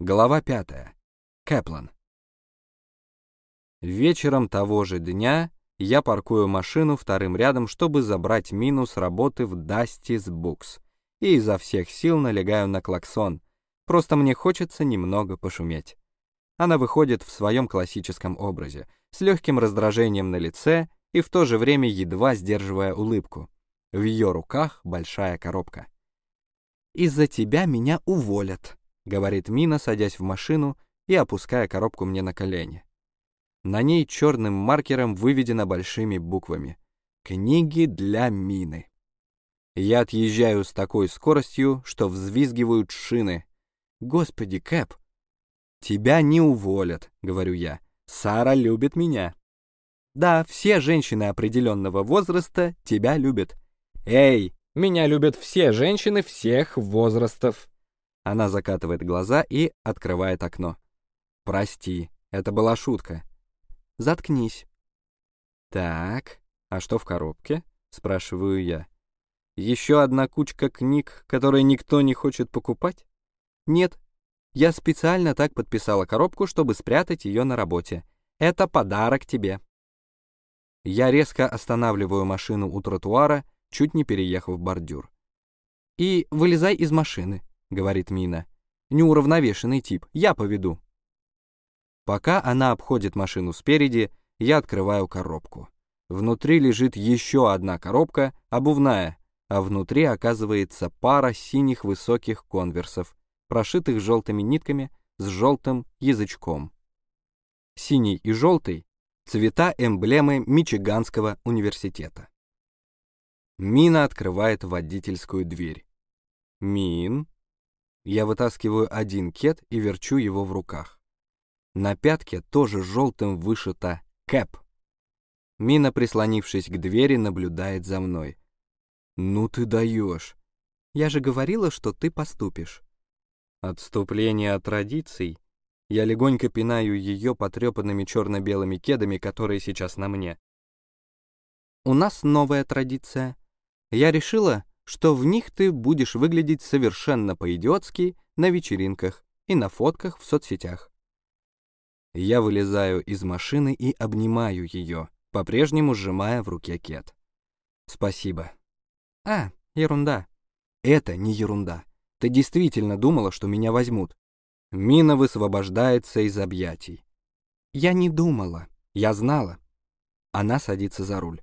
Глава пятая. Кэплан. Вечером того же дня я паркую машину вторым рядом, чтобы забрать Мину с работы в Дастис Букс, и изо всех сил налегаю на клаксон. Просто мне хочется немного пошуметь. Она выходит в своем классическом образе, с легким раздражением на лице и в то же время едва сдерживая улыбку. В ее руках большая коробка. «Из-за тебя меня уволят», — говорит Мина, садясь в машину и опуская коробку мне на колени. На ней черным маркером выведено большими буквами «Книги для Мины». Я отъезжаю с такой скоростью, что взвизгивают шины. «Господи, Кэп!» «Тебя не уволят», — говорю я. «Сара любит меня». «Да, все женщины определенного возраста тебя любят». «Эй, меня любят все женщины всех возрастов». Она закатывает глаза и открывает окно. «Прости, это была шутка». «Заткнись». «Так, а что в коробке?» — спрашиваю я. «Еще одна кучка книг, которые никто не хочет покупать?» «Нет, я специально так подписала коробку, чтобы спрятать ее на работе. Это подарок тебе». Я резко останавливаю машину у тротуара чуть не переехав бордюр. «И вылезай из машины», — говорит Мина. «Неуравновешенный тип, я поведу». Пока она обходит машину спереди, я открываю коробку. Внутри лежит еще одна коробка, обувная, а внутри оказывается пара синих высоких конверсов, прошитых желтыми нитками с желтым язычком. Синий и желтый — цвета эмблемы Мичиганского университета. Мина открывает водительскую дверь. «Мин?» Я вытаскиваю один кет и верчу его в руках. На пятке тоже желтым вышито «Кэп». Мина, прислонившись к двери, наблюдает за мной. «Ну ты даешь!» «Я же говорила, что ты поступишь». Отступление от традиций. Я легонько пинаю ее потрепанными черно-белыми кедами, которые сейчас на мне. «У нас новая традиция», я решила, что в них ты будешь выглядеть совершенно по-идиотски на вечеринках и на фотках в соцсетях. Я вылезаю из машины и обнимаю ее, по-прежнему сжимая в руке кет. Спасибо. А, ерунда. Это не ерунда. Ты действительно думала, что меня возьмут. Мина высвобождается из объятий. Я не думала. Я знала. Она садится за руль.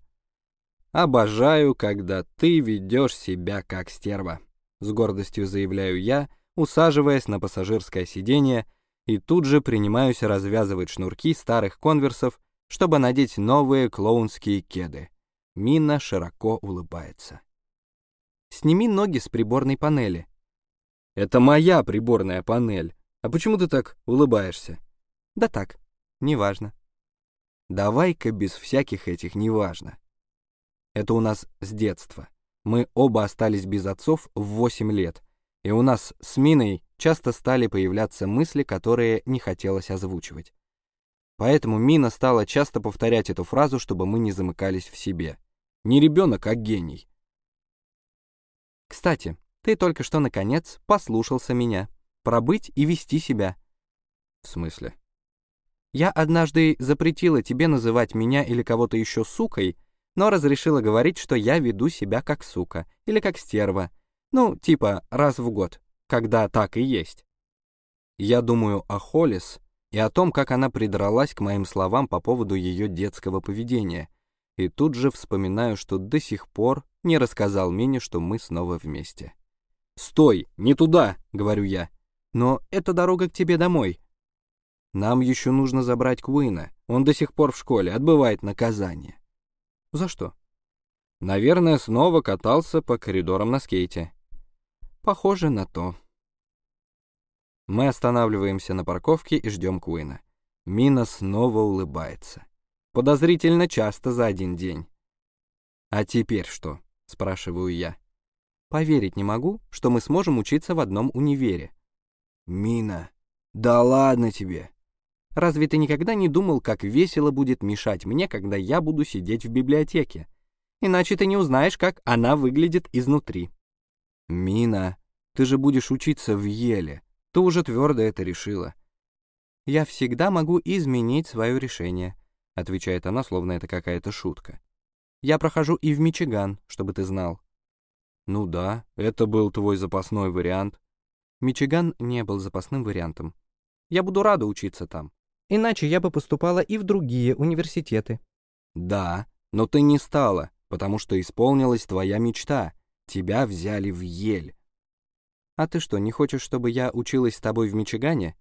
«Обожаю, когда ты ведешь себя как стерва», — с гордостью заявляю я, усаживаясь на пассажирское сиденье, и тут же принимаюсь развязывать шнурки старых конверсов, чтобы надеть новые клоунские кеды. Мина широко улыбается. «Сними ноги с приборной панели». «Это моя приборная панель. А почему ты так улыбаешься?» «Да так, неважно». «Давай-ка без всяких этих неважно. Это у нас с детства. Мы оба остались без отцов в 8 лет, и у нас с Миной часто стали появляться мысли, которые не хотелось озвучивать. Поэтому Мина стала часто повторять эту фразу, чтобы мы не замыкались в себе. Не ребенок, а гений. Кстати, ты только что, наконец, послушался меня. Пробыть и вести себя. В смысле? Я однажды запретила тебе называть меня или кого-то еще сукой, но разрешила говорить, что я веду себя как сука или как стерва. Ну, типа раз в год, когда так и есть. Я думаю о Холлис и о том, как она придралась к моим словам по поводу ее детского поведения, и тут же вспоминаю, что до сих пор не рассказал Мине, что мы снова вместе. «Стой, не туда!» — говорю я. «Но это дорога к тебе домой». «Нам еще нужно забрать Куина. Он до сих пор в школе, отбывает наказание». За что? Наверное, снова катался по коридорам на скейте. Похоже на то. Мы останавливаемся на парковке и ждем Куина. Мина снова улыбается. Подозрительно часто за один день. «А теперь что?» — спрашиваю я. «Поверить не могу, что мы сможем учиться в одном универе». «Мина, да ладно тебе!» Разве ты никогда не думал, как весело будет мешать мне, когда я буду сидеть в библиотеке? Иначе ты не узнаешь, как она выглядит изнутри. Мина, ты же будешь учиться в Еле. Ты уже твердо это решила. «Я всегда могу изменить свое решение», — отвечает она, словно это какая-то шутка. «Я прохожу и в Мичиган, чтобы ты знал». «Ну да, это был твой запасной вариант». Мичиган не был запасным вариантом. «Я буду рада учиться там. Иначе я бы поступала и в другие университеты». «Да, но ты не стала, потому что исполнилась твоя мечта. Тебя взяли в Ель». «А ты что, не хочешь, чтобы я училась с тобой в Мичигане?»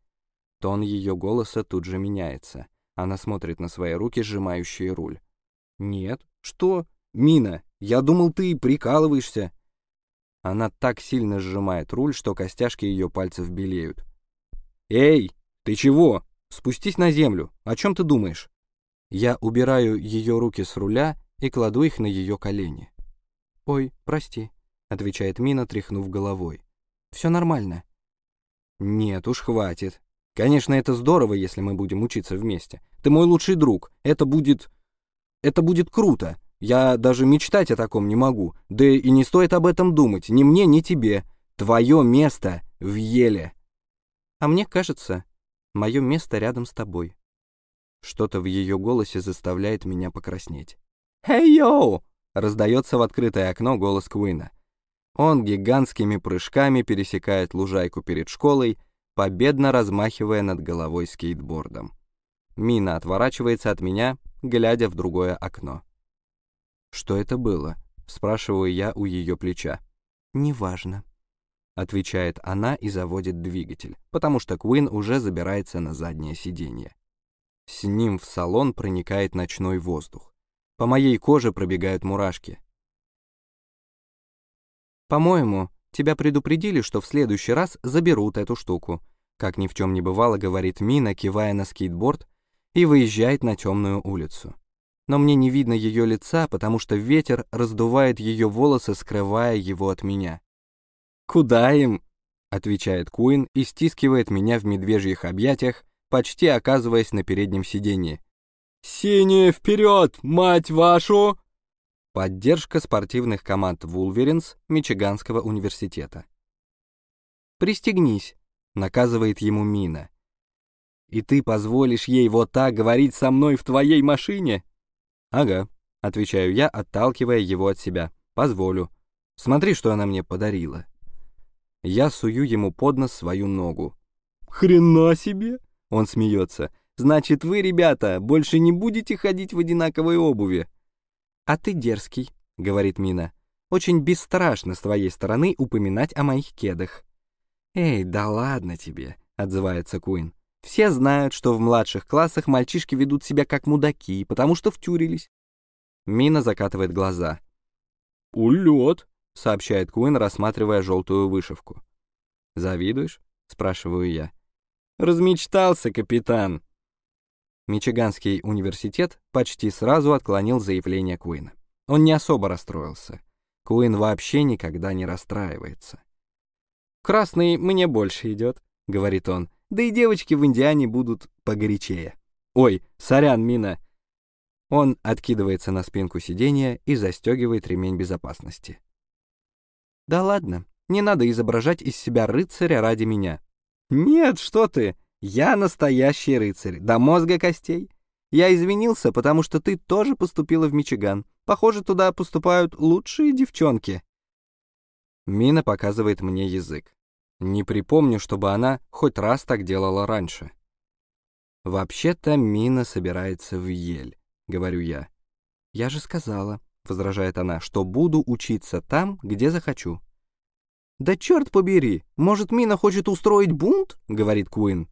Тон ее голоса тут же меняется. Она смотрит на свои руки, сжимающие руль. «Нет? Что? Мина, я думал, ты прикалываешься». Она так сильно сжимает руль, что костяшки ее пальцев белеют. «Эй, ты чего? Спустись на землю. О чем ты думаешь?» Я убираю ее руки с руля и кладу их на ее колени. «Ой, прости», — отвечает Мина, тряхнув головой. «Все нормально». «Нет уж, хватит. Конечно, это здорово, если мы будем учиться вместе. Ты мой лучший друг. Это будет... Это будет круто. Я даже мечтать о таком не могу. Да и не стоит об этом думать. Ни мне, ни тебе. Твое место в еле. А мне кажется, мое место рядом с тобой. Что-то в ее голосе заставляет меня покраснеть. «Эй, йоу!» — раздается в открытое окно голос Куина. Он гигантскими прыжками пересекает лужайку перед школой победно размахивая над головой скейтбордом. Мина отворачивается от меня, глядя в другое окно. «Что это было?» — спрашиваю я у ее плеча. «Неважно», — отвечает она и заводит двигатель, потому что Куин уже забирается на заднее сиденье. С ним в салон проникает ночной воздух. По моей коже пробегают мурашки. «По-моему, Тебя предупредили, что в следующий раз заберут эту штуку. Как ни в чем не бывало, говорит Мина, кивая на скейтборд, и выезжает на темную улицу. Но мне не видно ее лица, потому что ветер раздувает ее волосы, скрывая его от меня. «Куда им?» — отвечает Куин и стискивает меня в медвежьих объятиях, почти оказываясь на переднем сиденье. «Синие вперед, мать вашу!» Поддержка спортивных команд Вулверинс Мичиганского университета. «Пристегнись», — наказывает ему Мина. «И ты позволишь ей вот так говорить со мной в твоей машине?» «Ага», — отвечаю я, отталкивая его от себя. «Позволю. Смотри, что она мне подарила». Я сую ему под нос свою ногу. «Хрена себе!» — он смеется. «Значит, вы, ребята, больше не будете ходить в одинаковой обуви?» «А ты дерзкий», — говорит Мина. «Очень бесстрашно с твоей стороны упоминать о моих кедах». «Эй, да ладно тебе», — отзывается Куин. «Все знают, что в младших классах мальчишки ведут себя как мудаки, потому что втюрились». Мина закатывает глаза. «Улет», — сообщает Куин, рассматривая желтую вышивку. «Завидуешь?» — спрашиваю я. «Размечтался, капитан», Мичиганский университет почти сразу отклонил заявление Куина. Он не особо расстроился. Куин вообще никогда не расстраивается. «Красный мне больше идет», — говорит он. «Да и девочки в Индиане будут погорячее». «Ой, сорян, Мина». Он откидывается на спинку сиденья и застегивает ремень безопасности. «Да ладно, не надо изображать из себя рыцаря ради меня». «Нет, что ты!» Я настоящий рыцарь, до мозга костей. Я извинился, потому что ты тоже поступила в Мичиган. Похоже, туда поступают лучшие девчонки. Мина показывает мне язык. Не припомню, чтобы она хоть раз так делала раньше. «Вообще-то Мина собирается в Ель», — говорю я. «Я же сказала», — возражает она, — «что буду учиться там, где захочу». «Да черт побери, может, Мина хочет устроить бунт?» — говорит Куин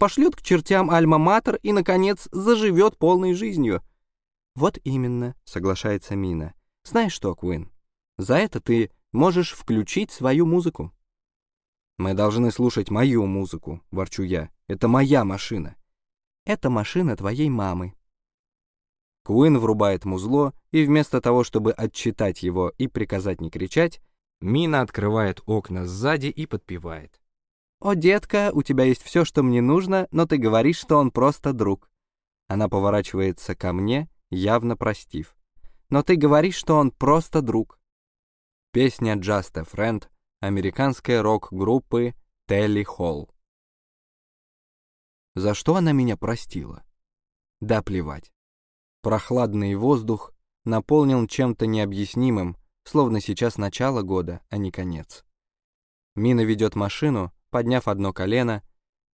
пошлет к чертям Альма-Матер и, наконец, заживет полной жизнью. Вот именно, соглашается Мина. Знаешь что, Куин, за это ты можешь включить свою музыку. Мы должны слушать мою музыку, ворчу я. Это моя машина. Это машина твоей мамы. Куин врубает музло, и вместо того, чтобы отчитать его и приказать не кричать, Мина открывает окна сзади и подпевает. «О, детка, у тебя есть все, что мне нужно, но ты говоришь, что он просто друг». Она поворачивается ко мне, явно простив. «Но ты говоришь, что он просто друг». Песня «Just a Friend» американской рок-группы Телли Холл. За что она меня простила? Да плевать. Прохладный воздух наполнен чем-то необъяснимым, словно сейчас начало года, а не конец. Мина ведет машину, подняв одно колено,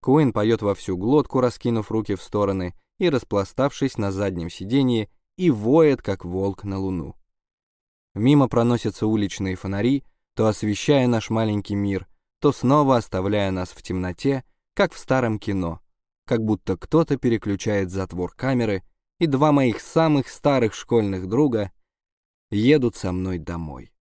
Куин поет во всю глотку, раскинув руки в стороны и распластавшись на заднем сиденье, и воет, как волк на луну. Мимо проносятся уличные фонари, то освещая наш маленький мир, то снова оставляя нас в темноте, как в старом кино, как будто кто-то переключает затвор камеры, и два моих самых старых школьных друга едут со мной домой.